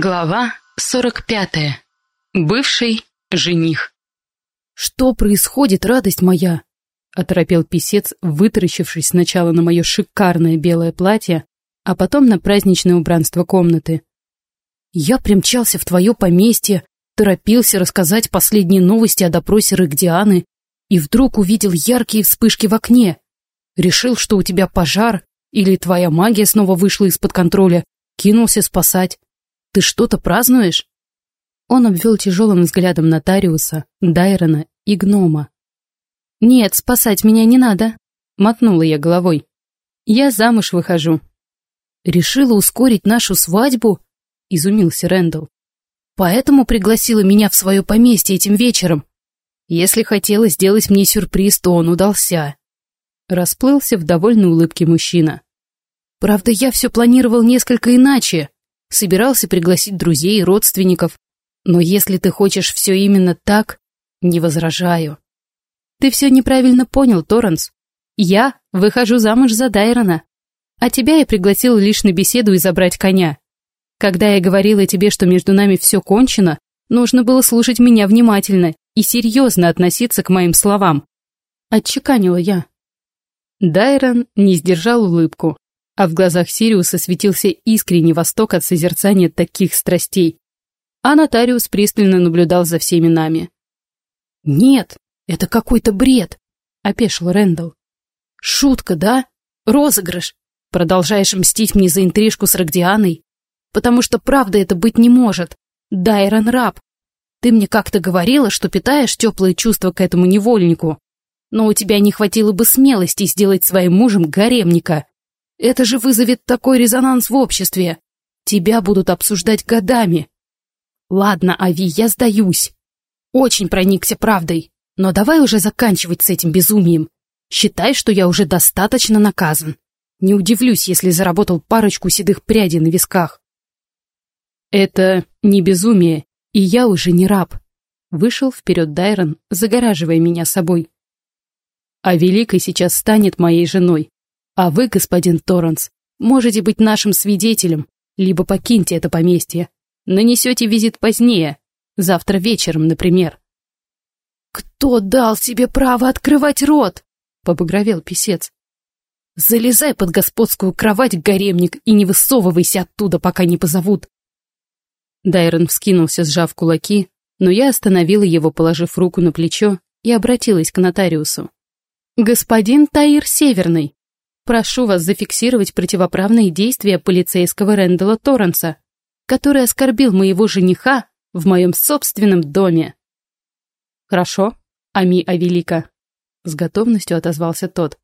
Глава 45. Бывший жених. «Что происходит, радость моя?» — оторопел писец, вытаращившись сначала на мое шикарное белое платье, а потом на праздничное убранство комнаты. «Я примчался в твое поместье, торопился рассказать последние новости о допросе Рыгдианы и вдруг увидел яркие вспышки в окне. Решил, что у тебя пожар или твоя магия снова вышла из-под контроля, кинулся спасать. Ты что-то празднуешь?» Он обвел тяжелым взглядом нотариуса, Дайрона и гнома. «Нет, спасать меня не надо», — мотнула я головой. «Я замуж выхожу». «Решила ускорить нашу свадьбу?» — изумился Рэндалл. «Поэтому пригласила меня в свое поместье этим вечером. Если хотела сделать мне сюрприз, то он удался». Расплылся в довольной улыбке мужчина. «Правда, я все планировал несколько иначе. Собирался пригласить друзей и родственников. Но если ты хочешь все именно так, не возражаю. Ты все неправильно понял, Торренс. Я выхожу замуж за Дайрона. А тебя я пригласил лишь на беседу и забрать коня. Когда я говорила тебе, что между нами все кончено, нужно было слушать меня внимательно и серьезно относиться к моим словам. Отчеканила я. Дайрон не сдержал улыбку, а в глазах Сириуса светился искренний восток от созерцания таких страстей. А нотариус пристально наблюдал за всеми нами. «Нет, это какой-то бред», — опешил Рэндалл. «Шутка, да? Розыгрыш? Продолжаешь мстить мне за интрижку с Рогдианой? Потому что правда это быть не может. Дайрон раб. Ты мне как-то говорила, что питаешь теплые чувства к этому невольнику. Но у тебя не хватило бы смелости сделать своим мужем гаремника. Это же вызовет такой резонанс в обществе. Тебя будут обсуждать годами. Ладно, Ави, я сдаюсь. Очень проникся правдой. Но давай уже заканчивать с этим безумием. Считай, что я уже достаточно наказан. Не удивлюсь, если заработал парочку седых прядей на висках. Это не безумие, и я уже не раб. Вышел вперед Дайрон, загораживая меня собой. А Великой сейчас станет моей женой. А вы, господин Торренс, можете быть нашим свидетелем, либо покиньте это поместье. Нанесете визит позднее, завтра вечером, например. «Кто дал тебе право открывать рот?» — побагровел писец. «Залезай под господскую кровать, гаремник, и не высовывайся оттуда, пока не позовут». Дайрон вскинулся, сжав кулаки, но я остановила его, положив руку на плечо, и обратилась к нотариусу. «Господин Таир Северный, Прошу вас зафиксировать противоправные действия полицейского Рэндала Торренса, который оскорбил моего жениха в моем собственном доме. Хорошо, Ами Авелика, с готовностью отозвался тот.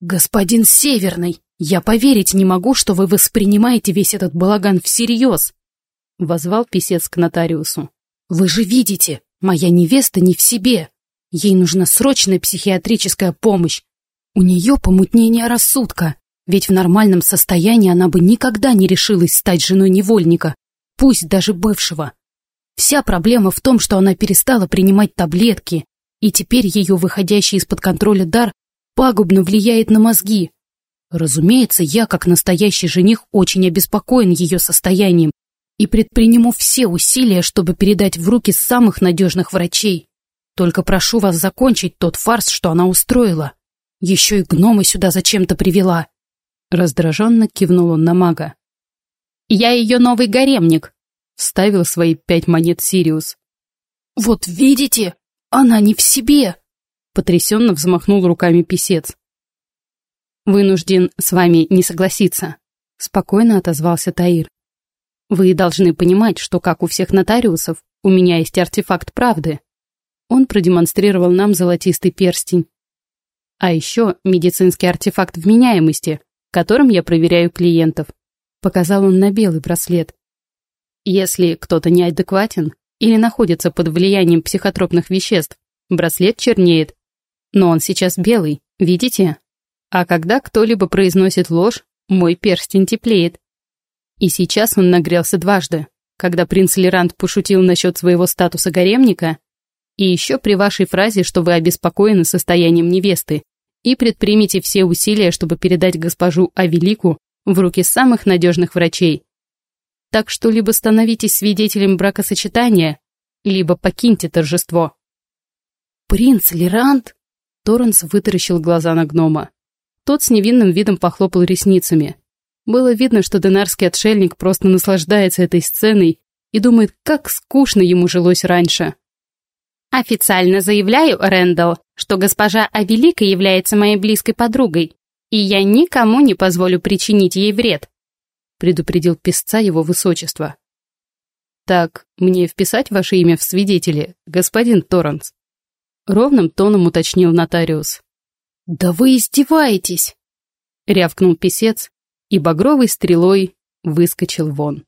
Господин Северный, я поверить не могу, что вы воспринимаете весь этот балаган всерьез, возвал писец к нотариусу. Вы же видите, моя невеста не в себе. Ей нужна срочная психиатрическая помощь, у нее помутнение рассудка, ведь в нормальном состоянии она бы никогда не решилась стать женой невольника, пусть даже бывшего. Вся проблема в том, что она перестала принимать таблетки, и теперь ее выходящий из-под контроля дар пагубно влияет на мозги. Разумеется, я, как настоящий жених, очень обеспокоен ее состоянием и предприму все усилия, чтобы передать в руки самых надежных врачей. Только прошу вас закончить тот фарс, что она устроила. Еще и гномы сюда зачем-то привела. Раздраженно кивнул он на мага. «Я ее новый гаремник», — вставил свои пять монет Сириус. «Вот видите, она не в себе», — потрясенно взмахнул руками писец. «Вынужден с вами не согласиться», — спокойно отозвался Таир. «Вы должны понимать, что, как у всех нотариусов, у меня есть артефакт правды». Он продемонстрировал нам золотистый перстень, а еще медицинский артефакт вменяемости, которым я проверяю клиентов. Показал он на белый браслет. Если кто-то неадекватен или находится под влиянием психотропных веществ, браслет чернеет. Но он сейчас белый, видите? А когда кто-либо произносит ложь, мой перстень теплеет. И сейчас он нагрелся дважды, когда принц Лерант пошутил насчет своего статуса гаремника, и еще при вашей фразе, что вы обеспокоены состоянием невесты, и предпримите все усилия, чтобы передать госпожу Авелику в руки самых надежных врачей. Так что либо становитесь свидетелем бракосочетания, либо покиньте торжество. Принц Лерант? Торренс вытаращил глаза на гнома. Тот с невинным видом похлопал ресницами. Было видно, что денарский отшельник просто наслаждается этой сценой и думает, как скучно ему жилось раньше. «Официально заявляю, Рэндалл, что госпожа Авелика является моей близкой подругой, и я никому не позволю причинить ей вред», предупредил писца его высочество. «Так, мне вписать ваше имя в свидетели, господин Торренс?» Ровным тоном уточнил нотариус. «Да вы издеваетесь!» Рявкнул писец и багровой стрелой выскочил вон.